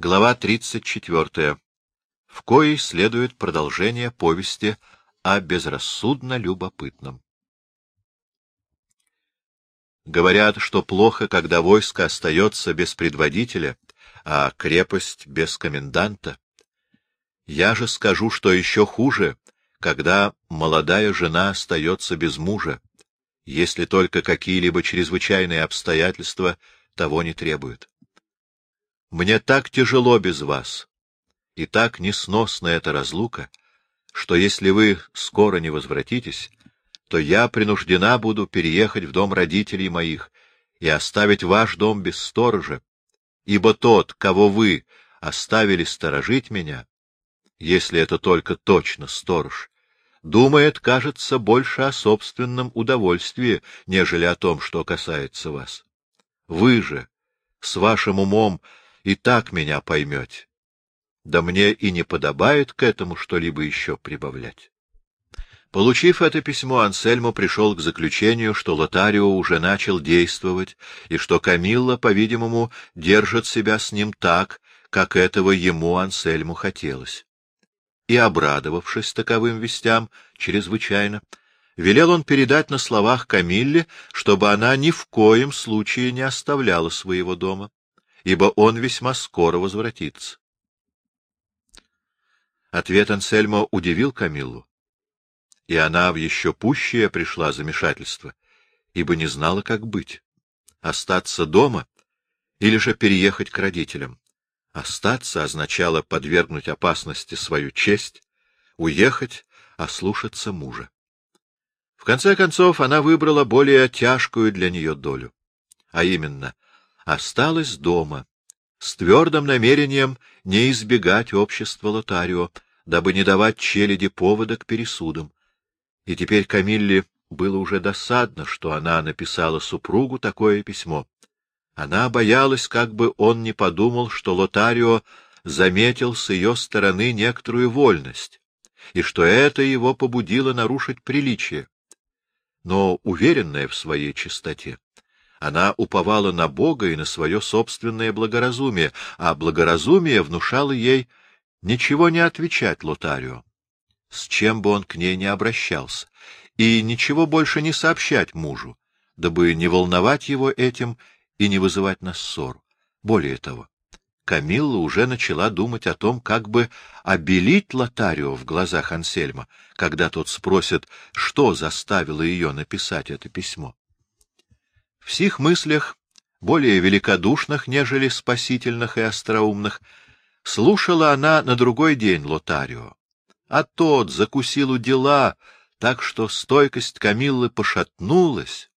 Глава 34, в коей следует продолжение повести о безрассудно любопытном. Говорят, что плохо, когда войско остается без предводителя, а крепость без коменданта. Я же скажу, что еще хуже, когда молодая жена остается без мужа, если только какие-либо чрезвычайные обстоятельства того не требуют. Мне так тяжело без вас, и так несносна эта разлука, что если вы скоро не возвратитесь, то я принуждена буду переехать в дом родителей моих и оставить ваш дом без сторожа, ибо тот, кого вы оставили сторожить меня, если это только точно сторож, думает, кажется, больше о собственном удовольствии, нежели о том, что касается вас. Вы же, с вашим умом, и так меня поймете. Да мне и не подобает к этому что-либо еще прибавлять. Получив это письмо, Ансельмо пришел к заключению, что Лотарио уже начал действовать, и что Камилла, по-видимому, держит себя с ним так, как этого ему, Ансельму, хотелось. И, обрадовавшись таковым вестям чрезвычайно, велел он передать на словах Камилле, чтобы она ни в коем случае не оставляла своего дома, ибо он весьма скоро возвратится. Ответ Ансельмо удивил Камиллу, и она в еще пущее пришла замешательство, ибо не знала, как быть — остаться дома или же переехать к родителям. Остаться означало подвергнуть опасности свою честь, уехать — ослушаться мужа. В конце концов, она выбрала более тяжкую для нее долю, а именно — осталась дома, с твердым намерением не избегать общества Лотарио, дабы не давать челяди повода к пересудам. И теперь Камилле было уже досадно, что она написала супругу такое письмо. Она боялась, как бы он не подумал, что Лотарио заметил с ее стороны некоторую вольность, и что это его побудило нарушить приличие. Но, уверенная в своей чистоте, она уповала на Бога и на свое собственное благоразумие, а благоразумие внушало ей ничего не отвечать Лотарио, с чем бы он к ней не обращался, и ничего больше не сообщать мужу, дабы не волновать его этим и не вызывать на ссору. Более того, Камилла уже начала думать о том, как бы обелить Лотарио в глазах Ансельма, когда тот спросит, что заставило ее написать это письмо. В сих мыслях, более великодушных, нежели спасительных и остроумных, слушала она на другой день Лотарио. А тот закусил у дела, так что стойкость Камиллы пошатнулась,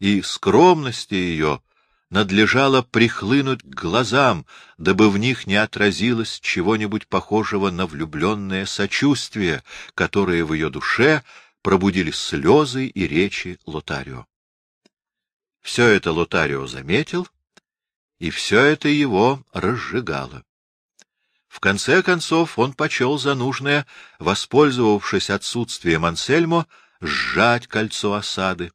и скромности ее надлежало прихлынуть к глазам, дабы в них не отразилось чего-нибудь похожего на влюбленное сочувствие, которое в ее душе пробудили слезы и речи Лотарио. Все это Лотарио заметил, и все это его разжигало. В конце концов он почел за нужное, воспользовавшись отсутствием Ансельмо, сжать кольцо осады,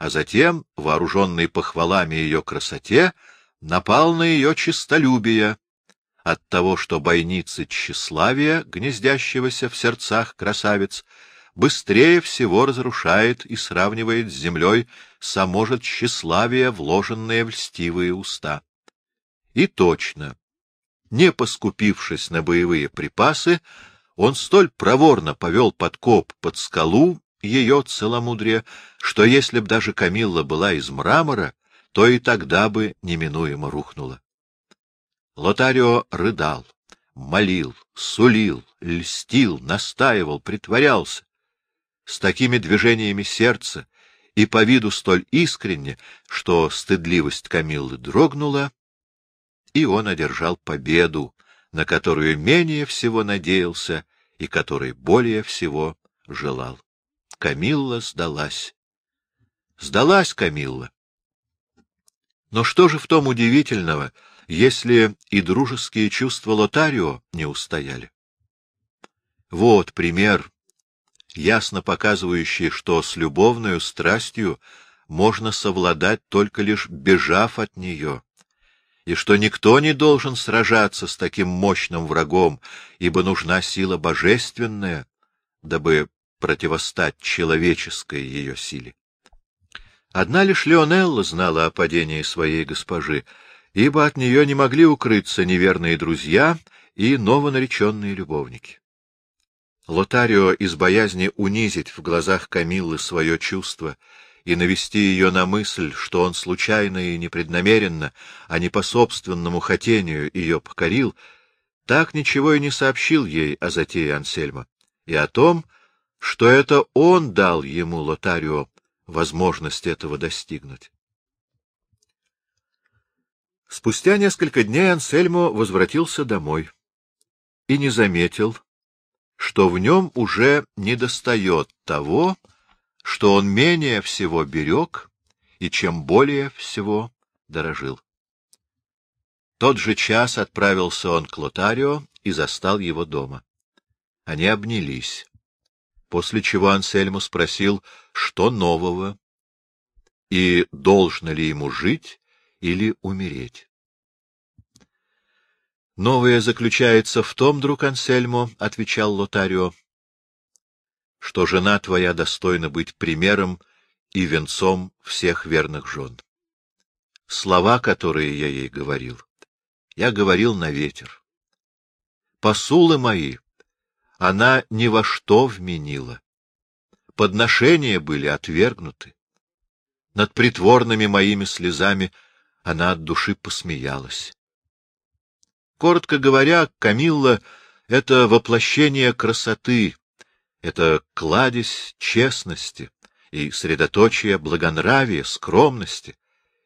а затем, вооруженный похвалами ее красоте, напал на ее честолюбие от того, что бойницы тщеславия, гнездящегося в сердцах красавиц, быстрее всего разрушает и сравнивает с землей само же тщеславие, вложенное в льстивые уста. И точно, не поскупившись на боевые припасы, он столь проворно повел подкоп под скалу ее целомудрие, что если б даже Камилла была из мрамора, то и тогда бы неминуемо рухнула. Лотарио рыдал, молил, сулил, льстил, настаивал, притворялся с такими движениями сердца и по виду столь искренне, что стыдливость Камиллы дрогнула, и он одержал победу, на которую менее всего надеялся и которой более всего желал. Камилла сдалась. Сдалась Камилла. Но что же в том удивительного, если и дружеские чувства Лотарио не устояли? Вот пример ясно показывающий, что с любовной страстью можно совладать только лишь бежав от нее, и что никто не должен сражаться с таким мощным врагом, ибо нужна сила божественная, дабы противостать человеческой ее силе. Одна лишь Леонелла знала о падении своей госпожи, ибо от нее не могли укрыться неверные друзья и новонареченные любовники. Лотарио из боязни унизить в глазах Камиллы свое чувство и навести ее на мысль, что он случайно и непреднамеренно, а не по собственному хотению ее покорил, так ничего и не сообщил ей о затее Ансельма и о том, что это он дал ему, Лотарио, возможность этого достигнуть. Спустя несколько дней Ансельмо возвратился домой и не заметил, что в нем уже недостает того, что он менее всего берег и чем более всего дорожил. Тот же час отправился он к Лотарио и застал его дома. Они обнялись, после чего Ансельму спросил, что нового, и должно ли ему жить или умереть. Новое заключается в том, друг Ансельмо, — отвечал Лотарио, — что жена твоя достойна быть примером и венцом всех верных жен. Слова, которые я ей говорил, я говорил на ветер. Посулы мои она ни во что вменила. Подношения были отвергнуты. Над притворными моими слезами она от души посмеялась. Коротко говоря, Камилла — это воплощение красоты, это кладезь честности и средоточие благонравия, скромности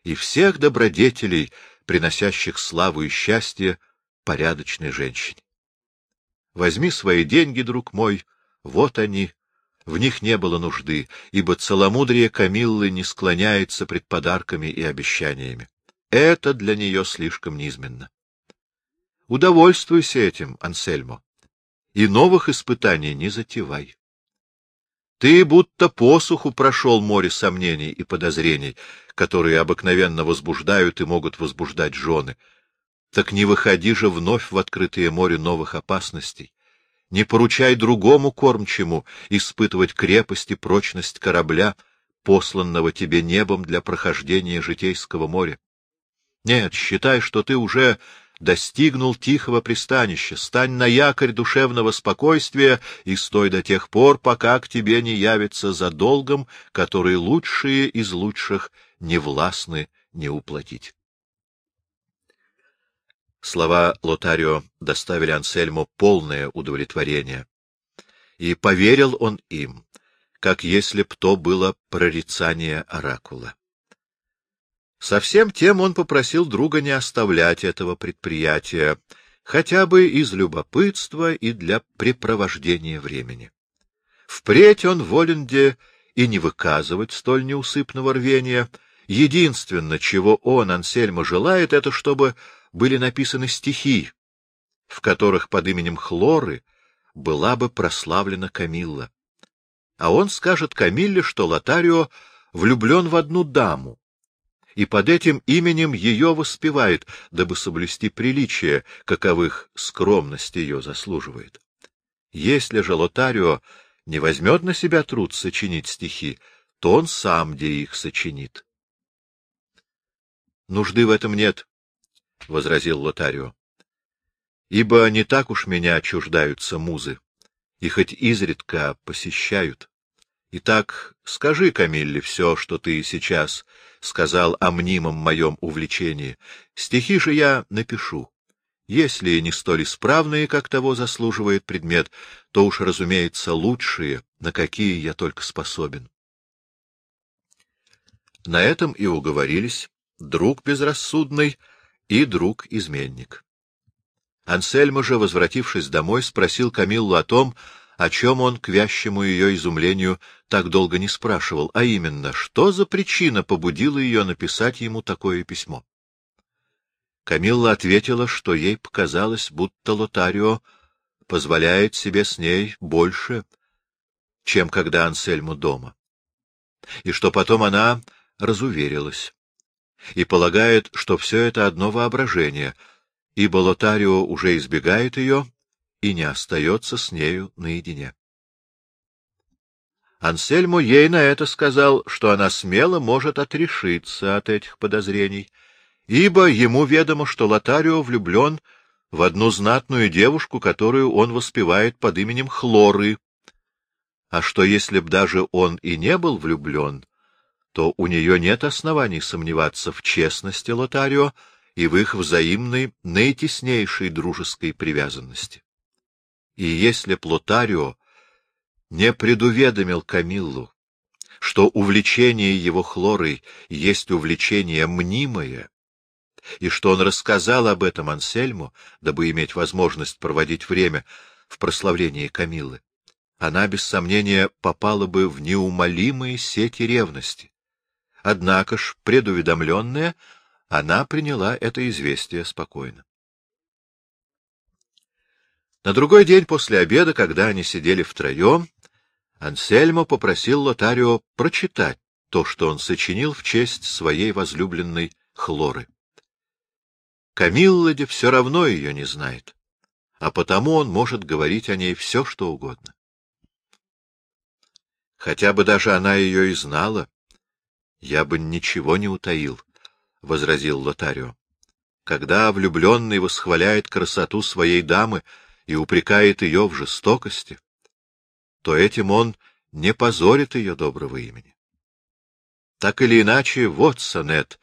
и всех добродетелей, приносящих славу и счастье порядочной женщине. Возьми свои деньги, друг мой, вот они. В них не было нужды, ибо целомудрие Камиллы не склоняется пред подарками и обещаниями. Это для нее слишком низменно. Удовольствуйся этим, Ансельмо, и новых испытаний не затевай. Ты будто посуху прошел море сомнений и подозрений, которые обыкновенно возбуждают и могут возбуждать жены. Так не выходи же вновь в открытое море новых опасностей. Не поручай другому кормчему испытывать крепость и прочность корабля, посланного тебе небом для прохождения житейского моря. Нет, считай, что ты уже достигнул тихого пристанища, стань на якорь душевного спокойствия и стой до тех пор, пока к тебе не явится за долгом, который лучшие из лучших не властны не уплатить. Слова Лотарио доставили Ансельму полное удовлетворение, и поверил он им, как если б то было прорицание оракула. Со всем тем он попросил друга не оставлять этого предприятия, хотя бы из любопытства и для препровождения времени. Впредь он волен де и не выказывать столь неусыпного рвения. Единственное, чего он, Ансельма, желает, это чтобы были написаны стихи, в которых под именем Хлоры была бы прославлена Камилла. А он скажет Камилле, что Лотарио влюблен в одну даму, и под этим именем ее воспевает, дабы соблюсти приличие, каковых скромность ее заслуживает. Если же Лотарио не возьмет на себя труд сочинить стихи, то он сам где их сочинит. — Нужды в этом нет, — возразил Лотарио, — ибо не так уж меня чуждаются музы, и хоть изредка посещают. Итак, скажи Камилле все, что ты сейчас сказал о мнимом моем увлечении. Стихи же я напишу. Если не столь исправные, как того заслуживает предмет, то уж, разумеется, лучшие, на какие я только способен. На этом и уговорились друг безрассудный и друг-изменник. Ансельма же, возвратившись домой, спросил Камиллу о том, о чем он, к вящему ее изумлению, так долго не спрашивал, а именно, что за причина побудила ее написать ему такое письмо. Камилла ответила, что ей показалось, будто Лотарио позволяет себе с ней больше, чем когда Ансельму дома, и что потом она разуверилась. и полагает, что все это одно воображение, ибо Лотарио уже избегает ее и не остается с нею наедине. Ансельмо ей на это сказал, что она смело может отрешиться от этих подозрений, ибо ему ведомо, что Лотарио влюблен в одну знатную девушку, которую он воспевает под именем Хлоры, а что если б даже он и не был влюблен, то у нее нет оснований сомневаться в честности Лотарио и в их взаимной наитеснейшей дружеской привязанности. И если б Лотарио не предуведомил Камиллу, что увлечение его хлорой есть увлечение мнимое, и что он рассказал об этом Ансельму, дабы иметь возможность проводить время в прославлении Камиллы, она, без сомнения, попала бы в неумолимые сети ревности. Однако ж, предуведомленная, она приняла это известие спокойно. На другой день после обеда, когда они сидели втроем, Ансельмо попросил Лотарио прочитать то, что он сочинил в честь своей возлюбленной Хлоры. Камилладе все равно ее не знает, а потому он может говорить о ней все, что угодно. Хотя бы даже она ее и знала, я бы ничего не утаил, — возразил Лотарио. Когда влюбленный восхваляет красоту своей дамы и упрекает ее в жестокости, то этим он не позорит ее доброго имени. Так или иначе, вот сонет,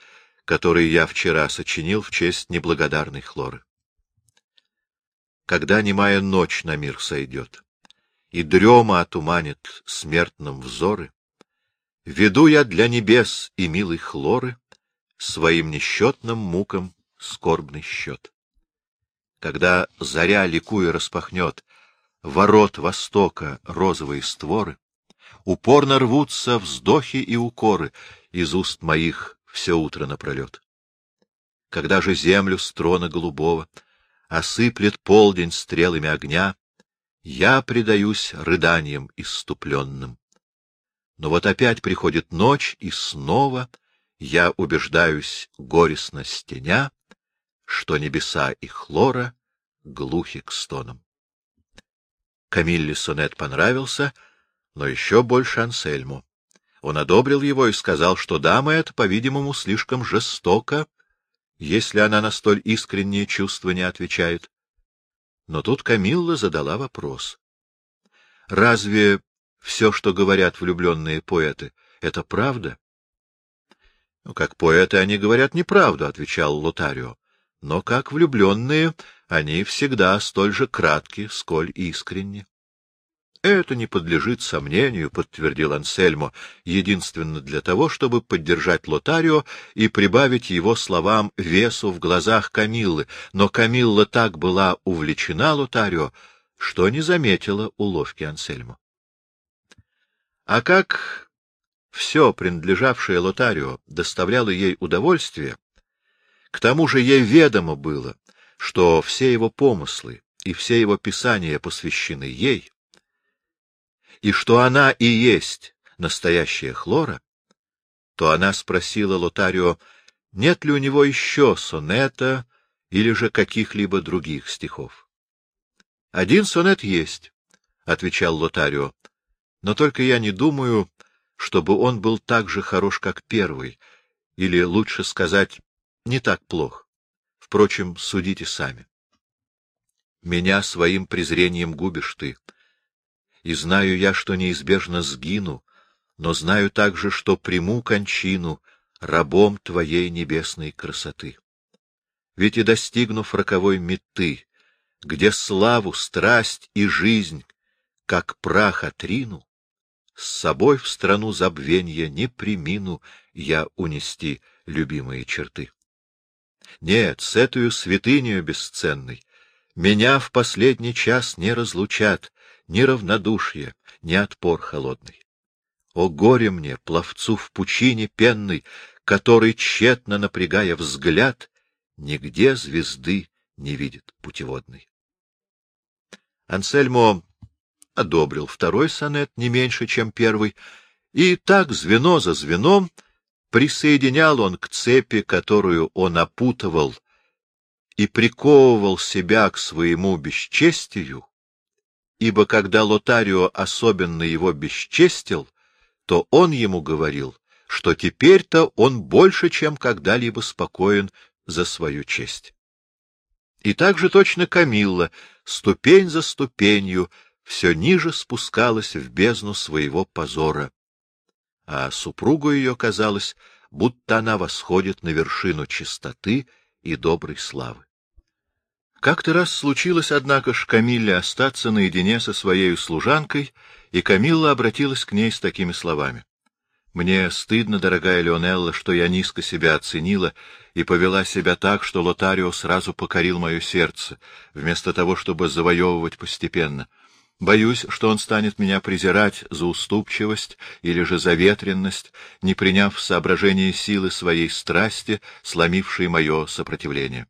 который я вчера сочинил в честь неблагодарной Хлоры. Когда немая ночь на мир сойдет, и дрема отуманит смертным взоры, веду я для небес и милой Хлоры своим несчетным мукам скорбный счет. Когда заря ликуя распахнет ворот Востока розовые створы, упорно рвутся вздохи и укоры из уст моих все утро напролет. Когда же землю с трона голубого осыплет полдень стрелами огня, я предаюсь рыданиям иступленным. Но вот опять приходит ночь, и снова я убеждаюсь горестно стеня, что небеса и хлора глухи к стонам. Камилле сонет понравился, но еще больше Ансельму. Он одобрил его и сказал, что дама эта, по-видимому, слишком жестока, если она на столь искренние чувства не отвечает. Но тут Камилла задала вопрос. Разве все, что говорят влюбленные поэты, — это правда? — Ну, как поэты они говорят неправду, — отвечал Лотарио. — Но как влюбленные они всегда столь же кратки, сколь искренни. — Это не подлежит сомнению, — подтвердил Ансельмо, единственно для того, чтобы поддержать Лотарио и прибавить его словам весу в глазах Камиллы, но Камилла так была увлечена Лотарио, что не заметила уловки Ансельмо. А как все, принадлежавшее Лотарио, доставляло ей удовольствие, к тому же ей ведомо было, что все его помыслы и все его писания посвящены ей, и что она и есть настоящая Хлора, то она спросила Лотарио, нет ли у него еще сонета или же каких-либо других стихов. — Один сонет есть, — отвечал Лотарио, — но только я не думаю, чтобы он был так же хорош, как первый, или, лучше сказать, не так плох. Впрочем, судите сами. Меня своим презрением губишь ты. И знаю я, что неизбежно сгину, но знаю также, что приму кончину рабом твоей небесной красоты. Ведь и достигнув роковой меты, где славу, страсть и жизнь, как прах отрину, с собой в страну забвенья не примину я унести любимые черты. Нет, с этою святынею бесценной меня в последний час не разлучат ни равнодушие, ни отпор холодный. О горе мне, пловцу в пучине пенной, который, тщетно напрягая взгляд, нигде звезды не видит путеводной. Ансельмо одобрил второй сонет не меньше, чем первый, и так звено за звеном присоединял он к цепи, которую он опутывал, и приковывал себя к своему бесчестию, ибо когда Лотарио особенно его бесчестил, то он ему говорил, что теперь-то он больше, чем когда-либо спокоен за свою честь. И также точно Камилла, ступень за ступенью, все ниже спускалась в бездну своего позора. А супругу ее казалось, будто она восходит на вершину чистоты и доброй славы. Как-то раз случилось, однако ж, Камилле остаться наедине со своей служанкой, и Камилла обратилась к ней с такими словами. Мне стыдно, дорогая Леонелла, что я низко себя оценила и повела себя так, что Лотарио сразу покорил мое сердце, вместо того, чтобы завоевывать постепенно. Боюсь, что он станет меня презирать за уступчивость или же за ветренность, не приняв в соображение силы своей страсти, сломившей мое сопротивление.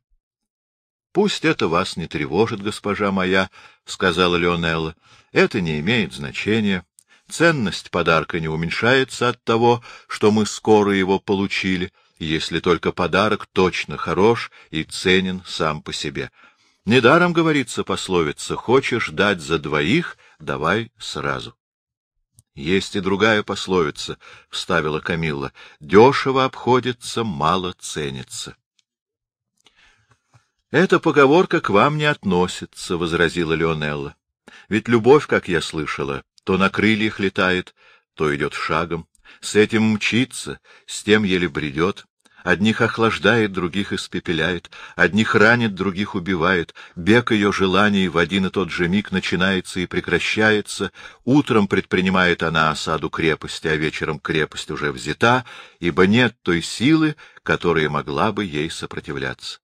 — Пусть это вас не тревожит, госпожа моя, — сказала Леонелла. — Это не имеет значения. Ценность подарка не уменьшается от того, что мы скоро его получили, если только подарок точно хорош и ценен сам по себе. Недаром говорится пословица «Хочешь дать за двоих, давай сразу». — Есть и другая пословица, — вставила Камилла. — Дешево обходится, мало ценится. — Эта поговорка к вам не относится, — возразила Леонелла. — Ведь любовь, как я слышала, то на крыльях летает, то идет шагом. С этим мчится, с тем еле бредет. Одних охлаждает, других испепеляет, одних ранит, других убивает. Бег ее желаний в один и тот же миг начинается и прекращается. Утром предпринимает она осаду крепости, а вечером крепость уже взята, ибо нет той силы, которая могла бы ей сопротивляться.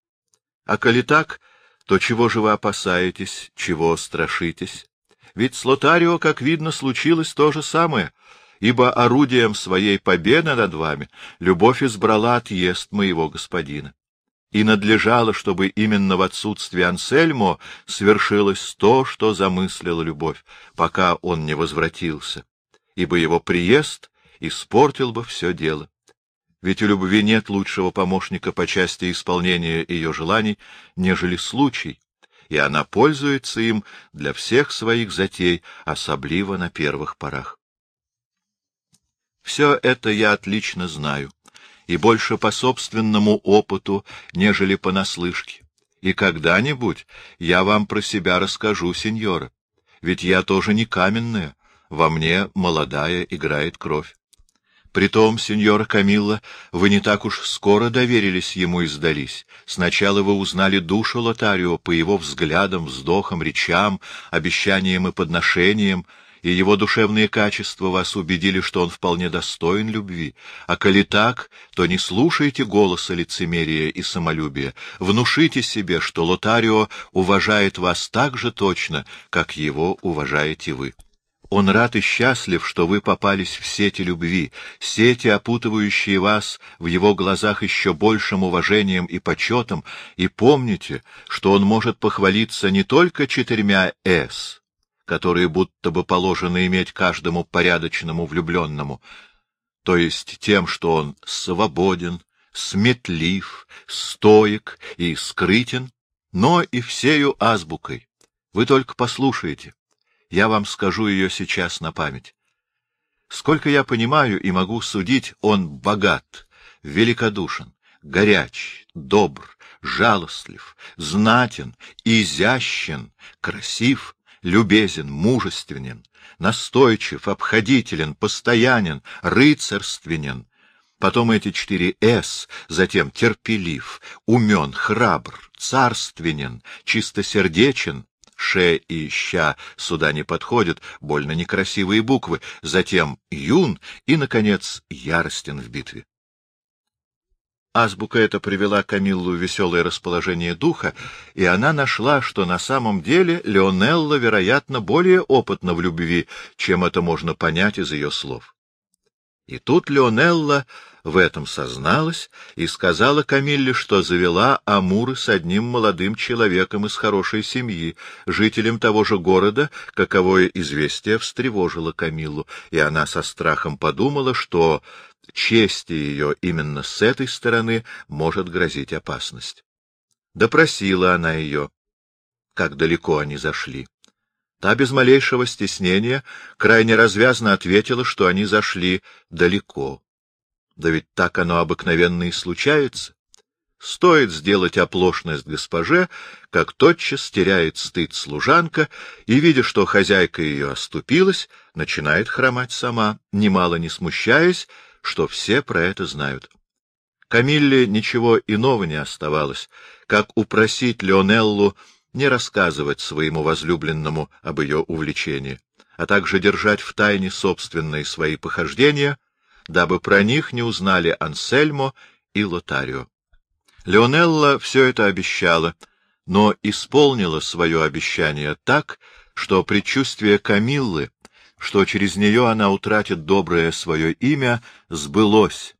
А коли так, то чего же вы опасаетесь, чего страшитесь? Ведь с Лотарио, как видно, случилось то же самое, ибо орудием своей победы над вами любовь избрала отъезд моего господина. И надлежало, чтобы именно в отсутствие Ансельмо свершилось то, что замыслила любовь, пока он не возвратился, ибо его приезд испортил бы все дело. Ведь у любви нет лучшего помощника по части исполнения ее желаний, нежели случай, и она пользуется им для всех своих затей, особливо на первых порах. Все это я отлично знаю, и больше по собственному опыту, нежели понаслышке. И когда-нибудь я вам про себя расскажу, сеньора, ведь я тоже не каменная, во мне молодая играет кровь. Притом, сеньора Камилла, вы не так уж скоро доверились ему и сдались. Сначала вы узнали душу Лотарио по его взглядам, вздохам, речам, обещаниям и подношениям, и его душевные качества вас убедили, что он вполне достоин любви. А коли так, то не слушайте голоса лицемерия и самолюбия, внушите себе, что Лотарио уважает вас так же точно, как его уважаете вы. Он рад и счастлив, что вы попались в сети любви, сети, опутывающие вас в его глазах еще большим уважением и почетом, и помните, что он может похвалиться не только четырьмя «С», которые будто бы положено иметь каждому порядочному влюбленному, то есть тем, что он свободен, сметлив, стоек и скрытен, но и всею азбукой. Вы только послушайте. Я вам скажу ее сейчас на память. Сколько я понимаю и могу судить, он богат, великодушен, горяч, добр, жалостлив, знатен, изящен, красив, любезен, мужественен, настойчив, обходителен, постоянен, рыцарственен. Потом эти четыре «С», затем терпелив, умен, храбр, царственен, чистосердечен, Ше и Ща сюда не подходят, больно некрасивые буквы, затем Юн и, наконец, яростен в битве. Азбука эта привела Камиллу в веселое расположение духа, и она нашла, что на самом деле Леонелла, вероятно, более опытна в любви, чем это можно понять из ее слов. И тут Леонелла в этом созналась и сказала Камилле, что завела Амуры с одним молодым человеком из хорошей семьи, жителем того же города, каковое известие встревожило Камиллу, и она со страхом подумала, что чести ее именно с этой стороны может грозить опасность. Допросила она ее, как далеко они зашли. Та без малейшего стеснения крайне развязно ответила, что они зашли далеко. Да ведь так оно обыкновенно и случается. Стоит сделать оплошность госпоже, как тотчас теряет стыд служанка и, видя, что хозяйка ее оступилась, начинает хромать сама, немало не смущаясь, что все про это знают. Камилле ничего иного не оставалось, как упросить Леонеллу не рассказывать своему возлюбленному об ее увлечении, а также держать в тайне собственные свои похождения, дабы про них не узнали Ансельмо и Лотарио. Леонелла все это обещала, но исполнила свое обещание так, что предчувствие Камиллы, что через нее она утратит доброе свое имя, сбылось,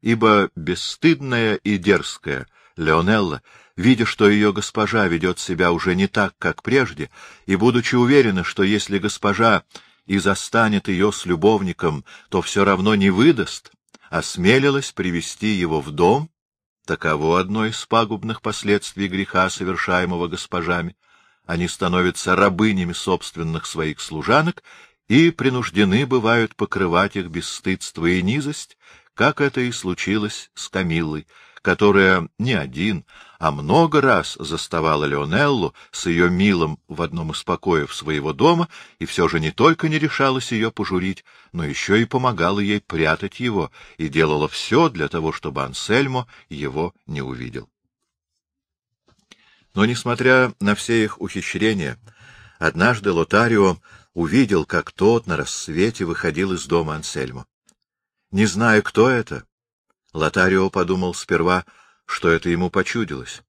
ибо бесстыдная и дерзкая Леонелла, видя, что ее госпожа ведет себя уже не так, как прежде, и будучи уверена, что если госпожа и застанет ее с любовником, то все равно не выдаст, осмелилась привести его в дом Таково одно из пагубных последствий греха, совершаемого госпожами. Они становятся рабынями собственных своих служанок и принуждены бывают покрывать их бесстыдство и низость, как это и случилось с Камиллой, которая не один, а много раз заставала Леонеллу с ее милым в одном из покоев своего дома, и все же не только не решалась ее пожурить, но еще и помогала ей прятать его, и делала все для того, чтобы Ансельмо его не увидел. Но, несмотря на все их ухищрения, однажды Лотарио увидел, как тот на рассвете выходил из дома Ансельмо. Не знаю, кто это, Лотарио подумал сперва, что это ему почудилось.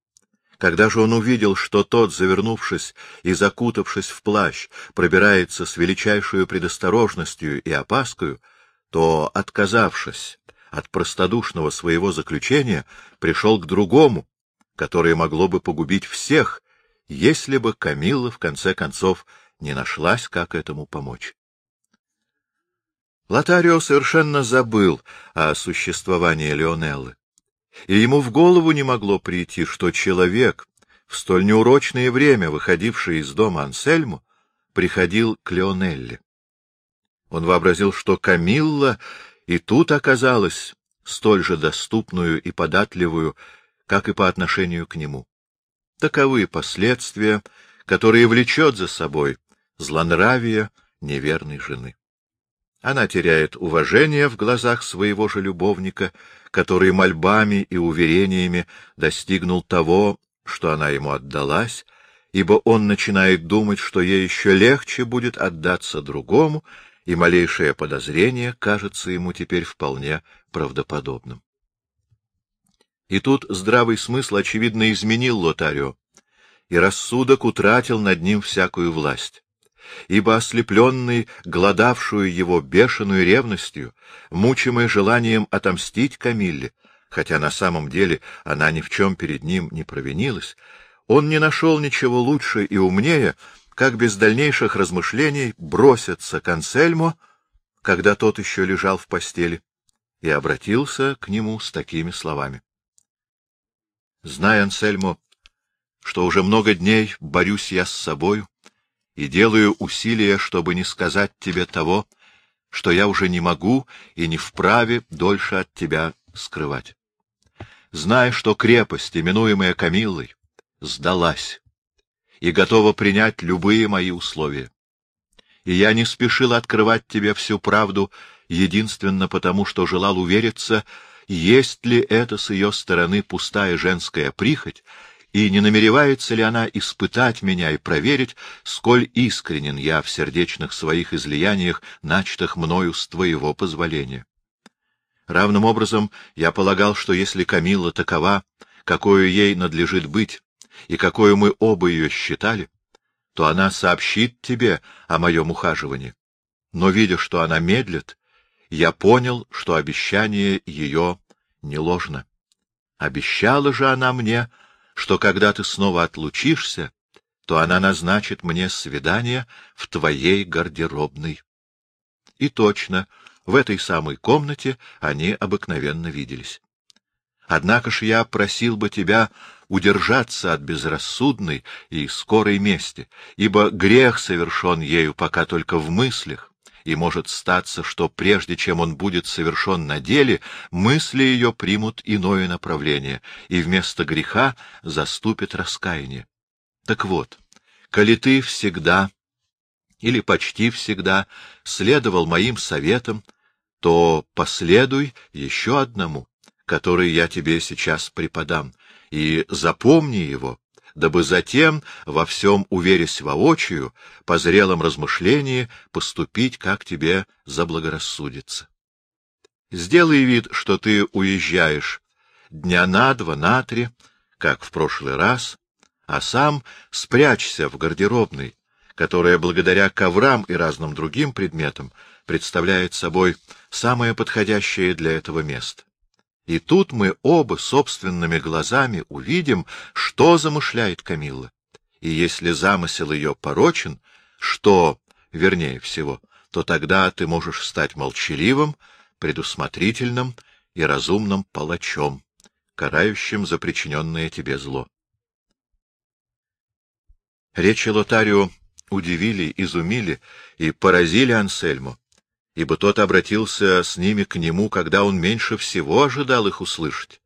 Когда же он увидел, что тот, завернувшись и закутавшись в плащ, пробирается с величайшей предосторожностью и опаскою, то, отказавшись от простодушного своего заключения, пришел к другому, которое могло бы погубить всех, если бы Камилла, в конце концов, не нашлась, как этому помочь. Лотарио совершенно забыл о существовании Леонеллы, и ему в голову не могло прийти, что человек, в столь неурочное время выходивший из дома Ансельму, приходил к Леонелле. Он вообразил, что Камилла и тут оказалась столь же доступную и податливую, как и по отношению к нему. Таковы последствия, которые влечет за собой злонравие неверной жены. Она теряет уважение в глазах своего же любовника, который мольбами и уверениями достигнул того, что она ему отдалась, ибо он начинает думать, что ей еще легче будет отдаться другому, и малейшее подозрение кажется ему теперь вполне правдоподобным. И тут здравый смысл, очевидно, изменил Лотарио, и рассудок утратил над ним всякую власть ибо ослепленный, гладавшую его бешеную ревностью, мучимый желанием отомстить Камилле, хотя на самом деле она ни в чем перед ним не провинилась, он не нашел ничего лучше и умнее, как без дальнейших размышлений броситься к Ансельмо, когда тот еще лежал в постели, и обратился к нему с такими словами. — Знай, Ансельмо, что уже много дней борюсь я с собою, и делаю усилия, чтобы не сказать тебе того, что я уже не могу и не вправе дольше от тебя скрывать. Знай, что крепость, именуемая Камиллой, сдалась и готова принять любые мои условия. И я не спешил открывать тебе всю правду единственно потому, что желал увериться, есть ли это с ее стороны пустая женская прихоть, и не намеревается ли она испытать меня и проверить, сколь искренен я в сердечных своих излияниях, начатых мною с твоего позволения. Равным образом я полагал, что если Камилла такова, какую ей надлежит быть, и какую мы оба ее считали, то она сообщит тебе о моем ухаживании. Но, видя, что она медлит, я понял, что обещание ее не ложно. Обещала же она мне, что когда ты снова отлучишься, то она назначит мне свидание в твоей гардеробной. И точно, В этой самой комнате они обыкновенно виделись. Однако ж я просил бы тебя удержаться от безрассудной и скорой мести, ибо грех совершен ею пока только в мыслях, и может статься, что прежде чем он будет совершен на деле, мысли ее примут иное направление, и вместо греха заступит раскаяние. Так вот, коли ты всегда или почти всегда следовал моим советам, то последуй еще одному, который я тебе сейчас преподам, и запомни его, дабы затем, во всем уверясь воочию, по зрелом размышлении поступить, как тебе заблагорассудится. Сделай вид, что ты уезжаешь дня на два, на три, как в прошлый раз, а сам спрячься в гардеробной, которая благодаря коврам и разным другим предметам представляет собой самое подходящее для этого место. И тут мы оба собственными глазами увидим, что замышляет Камилла. И если замысел ее порочен, что, вернее всего, то тогда ты можешь стать молчаливым, предусмотрительным и разумным палачом, карающим за причиненное тебе зло. Речи Лотарио удивили, изумили и поразили Ансельму, ибо тот обратился с ними к нему, когда он меньше всего ожидал их услышать.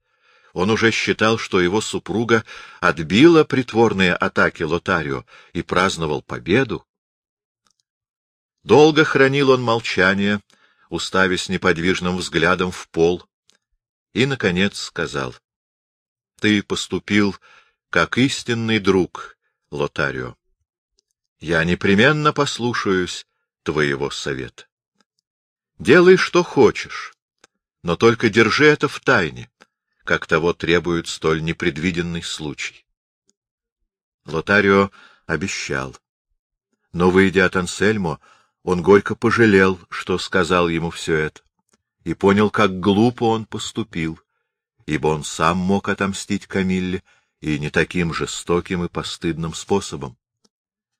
Он уже считал, что его супруга отбила притворные атаки Лотарио и праздновал победу. Долго хранил он молчание, уставясь неподвижным взглядом в пол, и, наконец, сказал, — Ты поступил как истинный друг, Лотарио. Я непременно послушаюсь твоего совета. Делай, что хочешь, но только держи это в тайне, как того требует столь непредвиденный случай. Лотарио обещал. Но, выйдя от Ансельмо, он горько пожалел, что сказал ему все это, и понял, как глупо он поступил, ибо он сам мог отомстить Камилле и не таким жестоким и постыдным способом.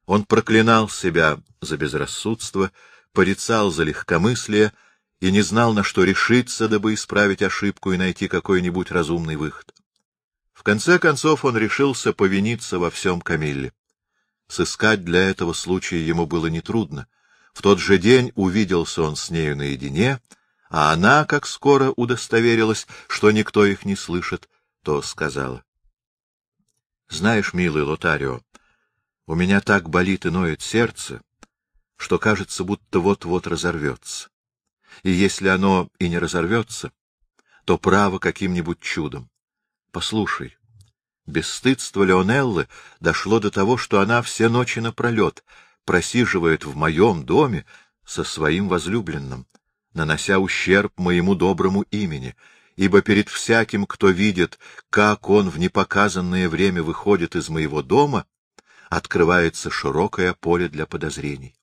Он проклинал себя за безрассудство, порицал за легкомыслие и не знал, на что решиться, дабы исправить ошибку и найти какой-нибудь разумный выход. В конце концов он решился повиниться во всем Камилле. Сыскать для этого случая ему было нетрудно. В тот же день увиделся он с нею наедине, а она, как скоро удостоверилась, что никто их не слышит, то сказала. — Знаешь, милый Лотарио, у меня так болит и ноет сердце, что кажется, будто вот-вот разорвется. И если оно и не разорвется, то право каким-нибудь чудом. Послушай, бесстыдство Леонеллы дошло до того, что она все ночи напролет просиживает в моем доме со своим возлюбленным, нанося ущерб моему доброму имени, ибо перед всяким, кто видит, как он в непоказанное время выходит из моего дома, открывается широкое поле для подозрений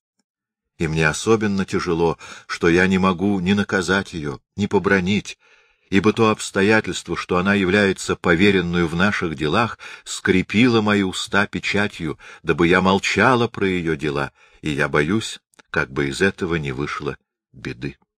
и мне особенно тяжело, что я не могу ни наказать ее, ни побронить, ибо то обстоятельство, что она является поверенную в наших делах, скрепило мои уста печатью, дабы я молчала про ее дела, и я боюсь, как бы из этого не вышло беды.